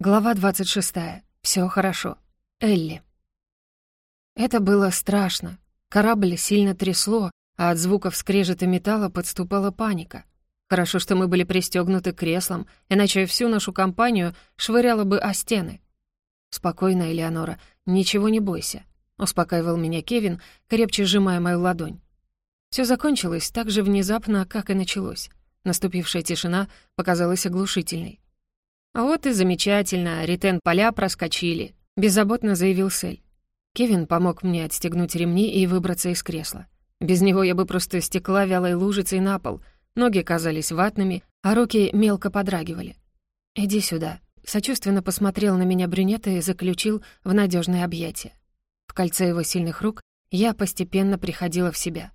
Глава 26. Все хорошо. Элли. Это было страшно. Корабль сильно трясло, а от звуков скрежета металла подступала паника. Хорошо, что мы были пристегнуты креслом, иначе всю нашу компанию швыряло бы о стены. «Спокойно, Элеонора, ничего не бойся», — успокаивал меня Кевин, крепче сжимая мою ладонь. Все закончилось так же внезапно, как и началось. Наступившая тишина показалась оглушительной. «Вот и замечательно, ретен-поля проскочили», — беззаботно заявил Сель. Кевин помог мне отстегнуть ремни и выбраться из кресла. Без него я бы просто стекла вялой лужицей на пол, ноги казались ватными, а руки мелко подрагивали. «Иди сюда», — сочувственно посмотрел на меня брюнет и заключил в надежное объятие. В кольце его сильных рук я постепенно приходила в себя.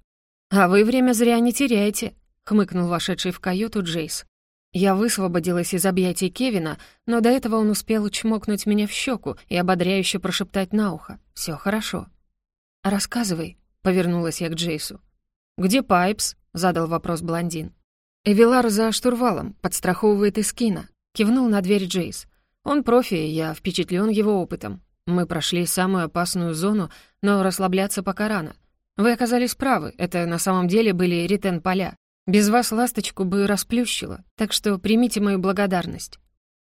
«А вы время зря не теряете», — хмыкнул вошедший в каюту Джейс. Я высвободилась из объятий Кевина, но до этого он успел чмокнуть меня в щеку и ободряюще прошептать на ухо. Все хорошо». «Рассказывай», — повернулась я к Джейсу. «Где Пайпс?» — задал вопрос блондин. «Эвилар за штурвалом, подстраховывает Искина», — кивнул на дверь Джейс. «Он профи, я впечатлен его опытом. Мы прошли самую опасную зону, но расслабляться пока рано. Вы оказались правы, это на самом деле были ретен-поля. Без вас ласточку бы расплющило, так что примите мою благодарность».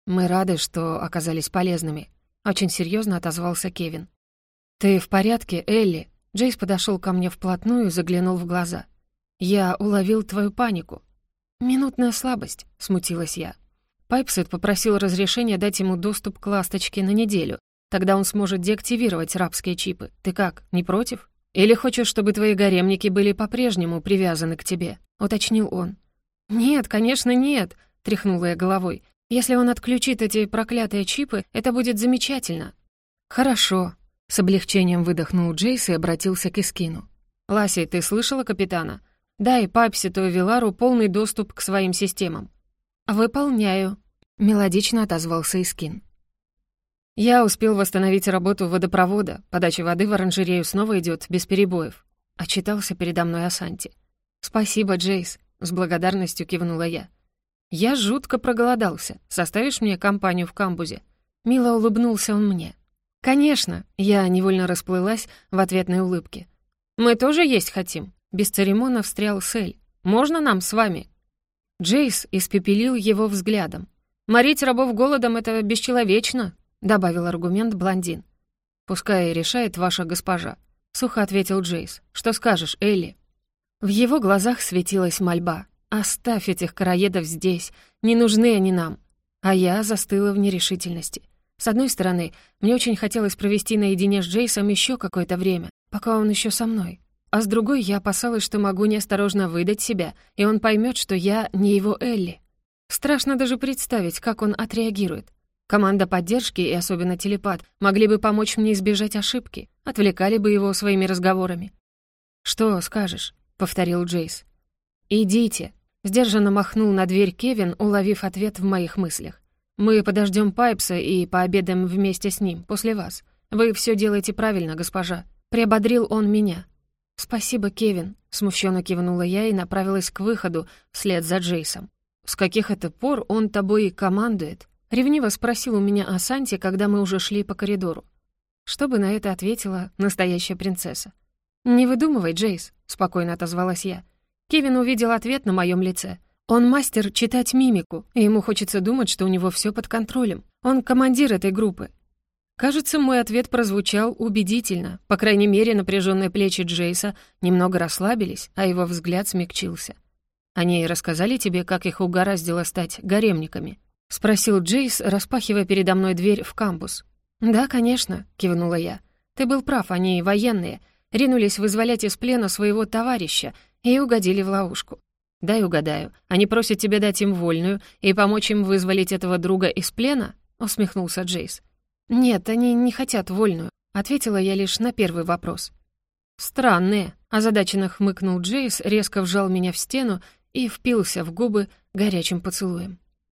«Мы рады, что оказались полезными», — очень серьезно отозвался Кевин. «Ты в порядке, Элли?» Джейс подошел ко мне вплотную и заглянул в глаза. «Я уловил твою панику». «Минутная слабость», — смутилась я. Пайпсет попросил разрешения дать ему доступ к ласточке на неделю. Тогда он сможет деактивировать рабские чипы. Ты как, не против? Или хочешь, чтобы твои гаремники были по-прежнему привязаны к тебе?» Уточнил он. «Нет, конечно, нет», — тряхнула я головой. «Если он отключит эти проклятые чипы, это будет замечательно». «Хорошо», — с облегчением выдохнул Джейс и обратился к Искину. «Ласи, ты слышала капитана? Дай Папситу и Вилару полный доступ к своим системам». «Выполняю», — мелодично отозвался Искин. «Я успел восстановить работу водопровода. Подача воды в оранжерею снова идет без перебоев», — отчитался передо мной Асанти. «Спасибо, Джейс», — с благодарностью кивнула я. «Я жутко проголодался. Составишь мне компанию в камбузе?» Мило улыбнулся он мне. «Конечно», — я невольно расплылась в ответной улыбке. «Мы тоже есть хотим», — без церемона встрял Сель. «Можно нам с вами?» Джейс испепелил его взглядом. «Морить рабов голодом — это бесчеловечно», — добавил аргумент блондин. «Пускай решает ваша госпожа», — сухо ответил Джейс. «Что скажешь, Элли?» В его глазах светилась мольба. «Оставь этих караедов здесь, не нужны они нам». А я застыла в нерешительности. С одной стороны, мне очень хотелось провести наедине с Джейсом еще какое-то время, пока он еще со мной. А с другой, я опасалась, что могу неосторожно выдать себя, и он поймет, что я не его Элли. Страшно даже представить, как он отреагирует. Команда поддержки и особенно телепат могли бы помочь мне избежать ошибки, отвлекали бы его своими разговорами. «Что скажешь?» Повторил Джейс. «Идите», — сдержанно махнул на дверь Кевин, уловив ответ в моих мыслях. «Мы подождем Пайпса и пообедаем вместе с ним, после вас. Вы все делаете правильно, госпожа». Приободрил он меня. «Спасибо, Кевин», — смущенно кивнула я и направилась к выходу вслед за Джейсом. «С каких это пор он тобой командует?» — ревниво спросил у меня о Санте, когда мы уже шли по коридору. Что бы на это ответила настоящая принцесса? «Не выдумывай, Джейс», — спокойно отозвалась я. Кевин увидел ответ на моем лице. Он мастер читать мимику, и ему хочется думать, что у него все под контролем. Он командир этой группы. Кажется, мой ответ прозвучал убедительно. По крайней мере, напряженные плечи Джейса немного расслабились, а его взгляд смягчился. «Они рассказали тебе, как их угораздило стать гаремниками?» — спросил Джейс, распахивая передо мной дверь в кампус. «Да, конечно», — кивнула я. «Ты был прав, они военные, ринулись вызволять из плена своего товарища и угодили в ловушку. «Дай угадаю, они просят тебя дать им вольную и помочь им вызволить этого друга из плена?» — усмехнулся Джейс. «Нет, они не хотят вольную», — ответила я лишь на первый вопрос. «Странные», — озадаченно хмыкнул Джейс, резко вжал меня в стену и впился в губы горячим поцелуем.